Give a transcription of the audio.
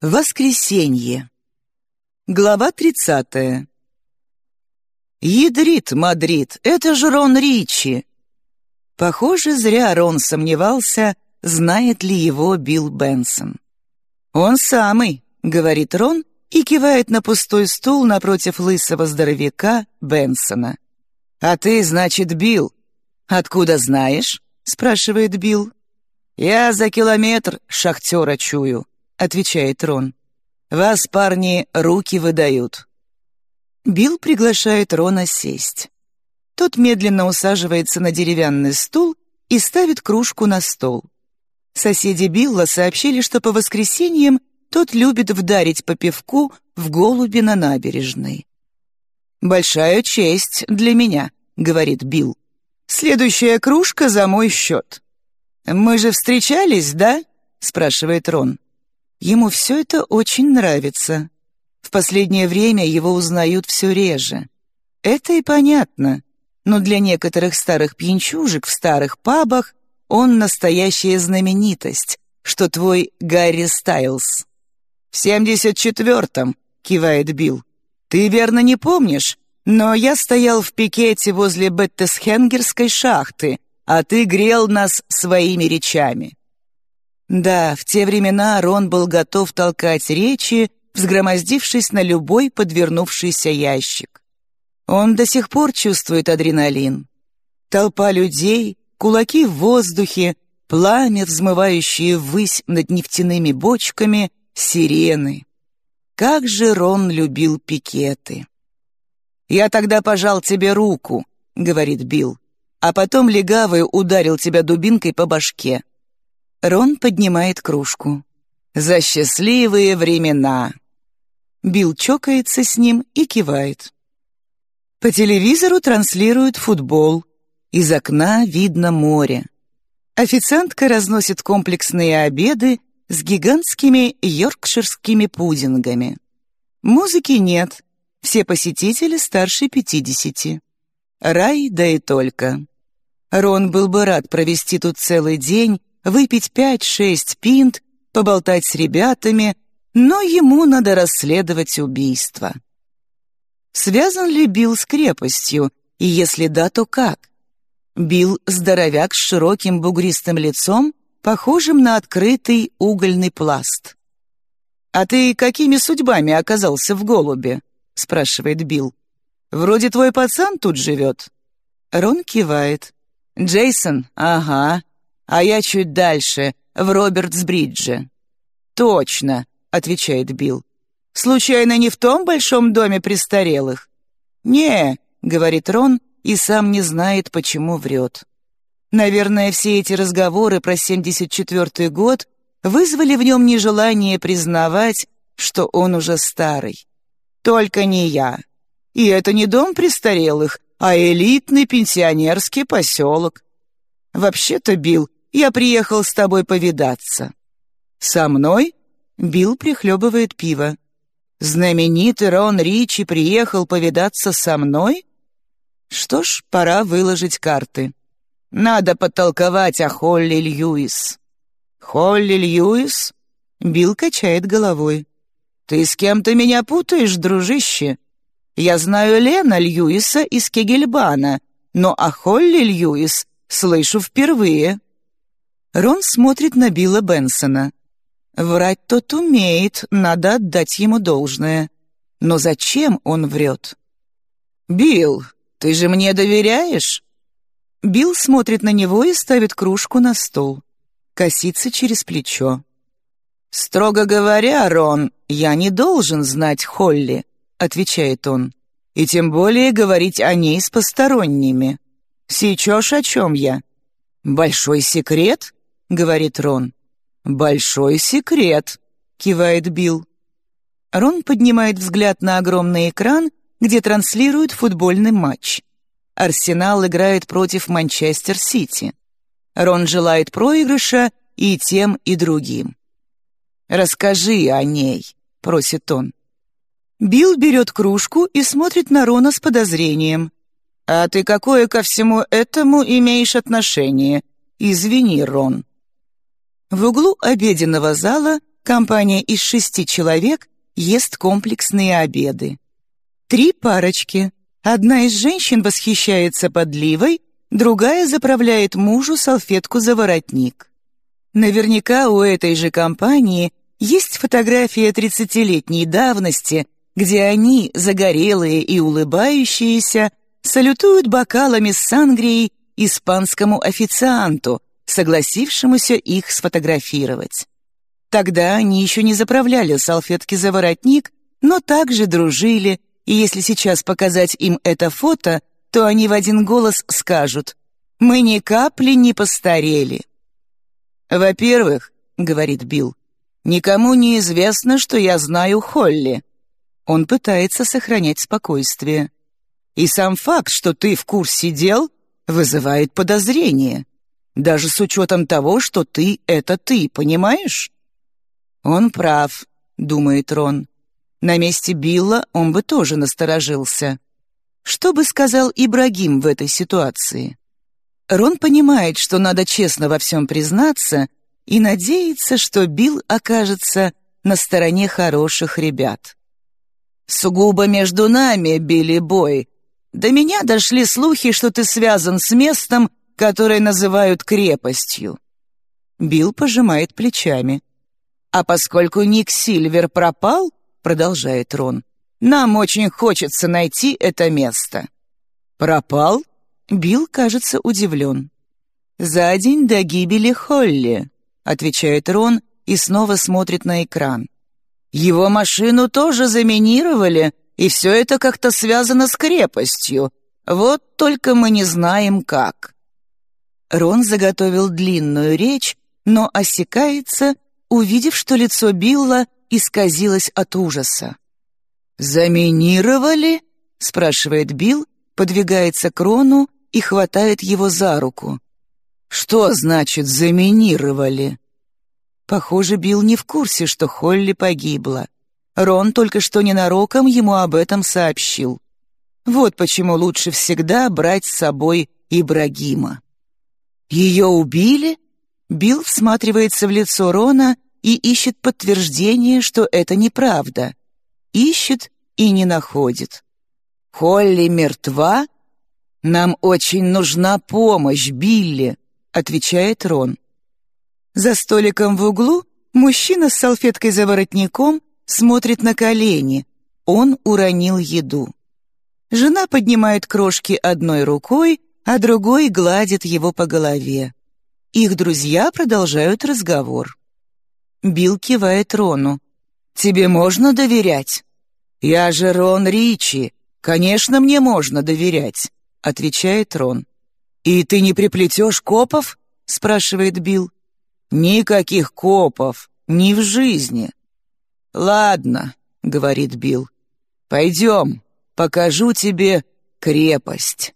Воскресенье. Глава 30. Ядрит Мадрид, это же Рон Ричи. Похоже, зря Рон сомневался, знает ли его Билл Бенсон. «Он самый», — говорит Рон и кивает на пустой стул напротив лысого здоровяка Бенсона. «А ты, значит, Билл. Откуда знаешь?» — спрашивает Билл. «Я за километр шахтера чую», — отвечает Рон. «Вас, парни, руки выдают». Билл приглашает Рона сесть. Тот медленно усаживается на деревянный стул и ставит кружку на стол. Соседи Билла сообщили, что по воскресеньям тот любит вдарить по пивку в голуби на набережной. «Большая честь для меня», — говорит Билл. «Следующая кружка за мой счет». «Мы же встречались, да?» — спрашивает Рон. Ему все это очень нравится. В последнее время его узнают все реже. Это и понятно. Но для некоторых старых пьянчужек в старых пабах он настоящая знаменитость, что твой Гарри Стайлз. «В семьдесят четвертом», — кивает Билл. «Ты верно не помнишь, но я стоял в пикете возле Беттесхенгерской шахты, а ты грел нас своими речами. Да, в те времена Рон был готов толкать речи, взгромоздившись на любой подвернувшийся ящик. Он до сих пор чувствует адреналин. Толпа людей, кулаки в воздухе, пламя, взмывающее ввысь над нефтяными бочками, сирены. Как же Рон любил пикеты. «Я тогда пожал тебе руку», — говорит Билл, «а потом легавый ударил тебя дубинкой по башке. Рон поднимает кружку. «За счастливые времена!» Билл чокается с ним и кивает. По телевизору транслируют футбол. Из окна видно море. Официантка разносит комплексные обеды с гигантскими йоркширскими пудингами. Музыки нет. Все посетители старше пятидесяти. Рай, да и только. Рон был бы рад провести тут целый день выпить пять-шесть пинт, поболтать с ребятами, но ему надо расследовать убийство. Связан ли Билл с крепостью, и если да, то как? Билл — здоровяк с широким бугристым лицом, похожим на открытый угольный пласт. «А ты какими судьбами оказался в голубе?» — спрашивает Билл. «Вроде твой пацан тут живет». Рон кивает. «Джейсон? Ага а я чуть дальше, в Робертсбридже». «Точно», — отвечает Билл. «Случайно не в том большом доме престарелых?» «Не», — говорит Рон, и сам не знает, почему врет. Наверное, все эти разговоры про 74-й год вызвали в нем нежелание признавать, что он уже старый. Только не я. И это не дом престарелых, а элитный пенсионерский поселок. Вообще-то, Билл, я приехал с тобой повидаться». «Со мной?» — Билл прихлебывает пиво. «Знаменитый Рон Ричи приехал повидаться со мной?» «Что ж, пора выложить карты. Надо потолковать о Холли Льюис». «Холли Льюис?» — Билл качает головой. «Ты с кем-то меня путаешь, дружище? Я знаю Лена Льюиса из Кегельбана, но о Холли Льюис слышу впервые». Рон смотрит на Билла Бенсона. Врать тот умеет, надо отдать ему должное. Но зачем он врет? «Билл, ты же мне доверяешь?» Билл смотрит на него и ставит кружку на стол. Косится через плечо. «Строго говоря, Рон, я не должен знать Холли», — отвечает он. «И тем более говорить о ней с посторонними. Сейчас о чем я? Большой секрет?» — говорит Рон. «Большой секрет», — кивает Билл. Рон поднимает взгляд на огромный экран, где транслируют футбольный матч. Арсенал играет против Манчестер-Сити. Рон желает проигрыша и тем, и другим. «Расскажи о ней», — просит он. Билл берет кружку и смотрит на Рона с подозрением. «А ты какое ко всему этому имеешь отношение? Извини, Рон». В углу обеденного зала компания из шести человек ест комплексные обеды. Три парочки. Одна из женщин восхищается подливой, другая заправляет мужу салфетку за воротник. Наверняка у этой же компании есть фотография 30-летней давности, где они, загорелые и улыбающиеся, салютуют бокалами с сангрией испанскому официанту, согласившемуся их сфотографировать. Тогда они еще не заправляли салфетки за воротник, но также дружили, и если сейчас показать им это фото, то они в один голос скажут «Мы ни капли не постарели». «Во-первых, — говорит Билл, — никому не известно, что я знаю Холли». Он пытается сохранять спокойствие. «И сам факт, что ты в курсе дел, вызывает подозрение, даже с учетом того, что ты — это ты, понимаешь?» «Он прав», — думает Рон. На месте Билла он бы тоже насторожился. Что бы сказал Ибрагим в этой ситуации? Рон понимает, что надо честно во всем признаться и надеется, что Билл окажется на стороне хороших ребят. «Сугубо между нами, Билли Бой. До меня дошли слухи, что ты связан с местом, которое называют крепостью». Билл пожимает плечами. «А поскольку Ник Сильвер пропал, — продолжает Рон, — нам очень хочется найти это место». «Пропал?» Билл кажется удивлен. «За день до гибели Холли», — отвечает Рон и снова смотрит на экран. «Его машину тоже заминировали, и все это как-то связано с крепостью. Вот только мы не знаем, как». Рон заготовил длинную речь, но осекается, увидев, что лицо Билла исказилось от ужаса. «Заминировали?» — спрашивает Билл, подвигается к Рону и хватает его за руку. «Что значит заминировали?» Похоже, Билл не в курсе, что Холли погибла. Рон только что ненароком ему об этом сообщил. Вот почему лучше всегда брать с собой Ибрагима. «Ее убили?» Билл всматривается в лицо Рона и ищет подтверждение, что это неправда. Ищет и не находит. «Холли мертва?» «Нам очень нужна помощь, Билли», — отвечает Рон. За столиком в углу мужчина с салфеткой за воротником смотрит на колени. Он уронил еду. Жена поднимает крошки одной рукой, а другой гладит его по голове. Их друзья продолжают разговор. Билл кивает Рону. «Тебе можно доверять?» «Я же Рон Ричи. Конечно, мне можно доверять. — отвечает Рон. «И ты не приплетешь копов?» — спрашивает Билл. «Никаких копов, ни в жизни». «Ладно», — говорит Билл. «Пойдем, покажу тебе крепость».